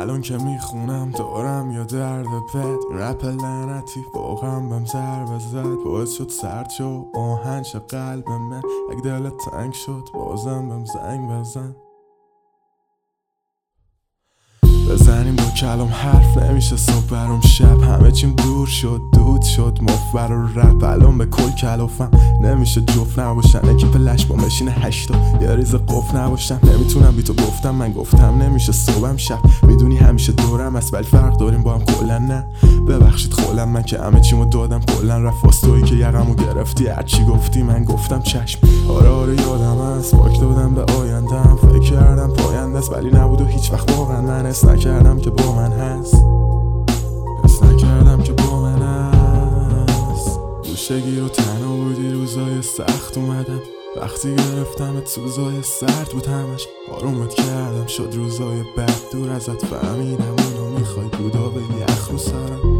الان که می‌خونم دارم یا درد بد؟ رپ لعنتی واقعا بهم ضربه زد باعث شد سرد شو. آهنج قلب من. اگه دلت تنگ شد بازم بهم زنگ بزن. بزنیم با کلام حرف نمیشه صبح برام شب. همه چیم دور شد دود شد. مفبر و رپ الان به کل کلافم. نمیشه جفت نباشن. اکیپ لش با مشین هشتا یه ریز قف نباشم نمی‌تونم بی تو گفتم من گفتم نمیشه صبحم شب. می‌دونی همیشه دورم است ولی فرق داریم با هم. کلا نه. ببخشید خولم من که همه چیمو دادم. کلا رفت توی که یقمو گرفتی. هرچی گفتی من گفتم چشم. آره آره یادم است است ولی نبود و هیچ وقت واقعا من حس نکردم که با من هست. حس نکردم که با من هست. گوشگی رو تنها بودی روزای سخت اومدم. وقتی گرفتم سوزای سرد بود همش. آرومت کردم شد روزای بد. دور ازت فهمیدم اونو می‌خوای بودا به یخ رو سرم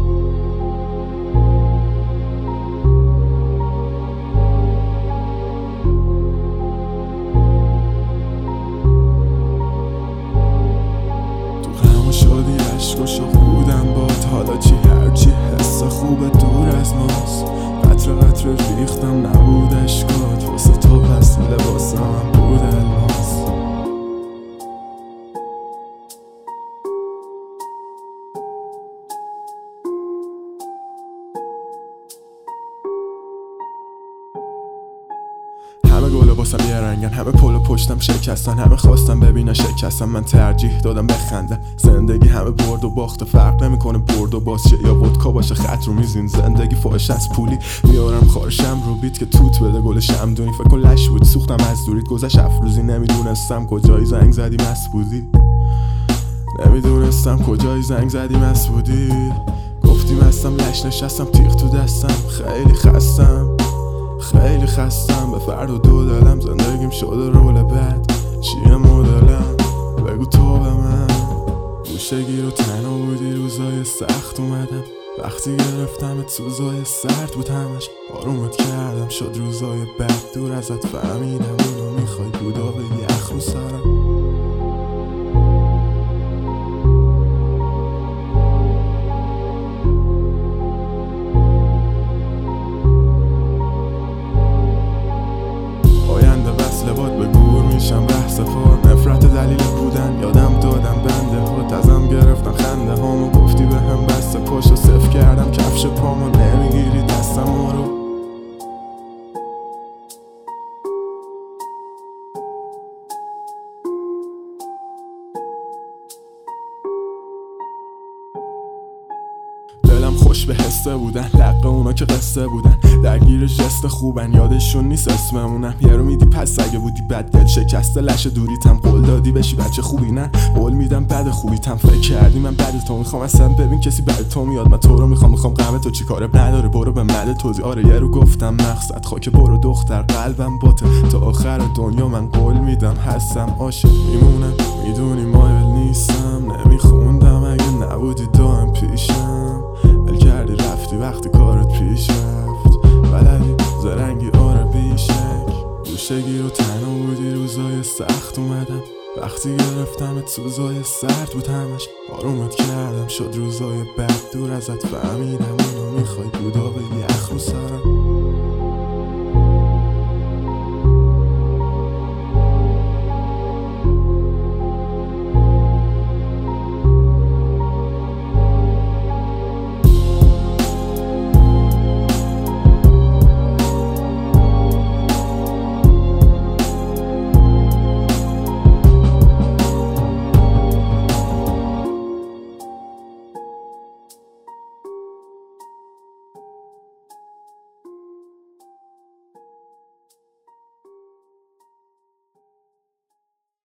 عشق و بودم باد حالا چی؟ هرچی حس خوبه دور از ماست. قطر قطر ریختم نبود اشکات. واسه همه گل باسم یه رنگن همه پل پشتم شکستن همه خواستم ببینن شکستم من ترجیح دادم بخندم. زندگی همه برد و باخت فرق نمی‌کنه برد و باز یا ودکا باشه خط رو میزین. زندگی فاش از پولی. میارم خارشم رو بیت که توت بده گل شمدونی. فکر لش بود سوختم از دورید گذشت افروزی نمی‌دونستم کجایی زنگ زدی مس بودی. نمی‌دونستم کجایی زنگ زدی مس بودی. گفتی مستم لش نشستم تیغ تو دستم. خیلی خستم. خیلی خستم به فرد و دو دلم زندگیم شده رول بد. چیه مدلم؟ بگو تو به من. گوشگی رو تنها بودی روزای سخت اومدم. وقتی گرفتم سوزای سرد بود همش. آرومت کردم شد روزای بد. دور ازت فهمیدم اونو خنده هامو گفتی به هم بسته پاشو صف کردم کفش پامو خوش به حسه بودن. لقه اونا که قصه بودن. درگیر جست خوبن. یادشون نیست اسممونم. یه رو میدی پس اگه بودی بد دل. شکسته لش دوریتم. قول دادی بشی بچه خوبی نه؟ قول میدم بد خوبیتم. فکر کردی من بد تو می‌خوام. اصلا ببین کسی بد تو میاد. من تو رو می‌خوام. می‌خوام غم تو چی کاره نداره. برو به مد توضیح آره یه رو گفتم. مقصد خاک برو دختر. قلبم باته تا آخر دنیا من قول میدم. هستم عاشق. میمونم. می‌دونی مایل نیستم. نمیخوندم. اگه نبودی دائم پیشم. وقتی کارت پیش رفت. بلدی زرنگی آره بیشک. گوشگی رو تنها بودی روزای سخت اومدم. وقتی گرفتم سوزای سرد بود همش. آرومت کردم شد روزای بد. دور ازت فهمیدم اونو می‌خوای بودا به